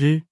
日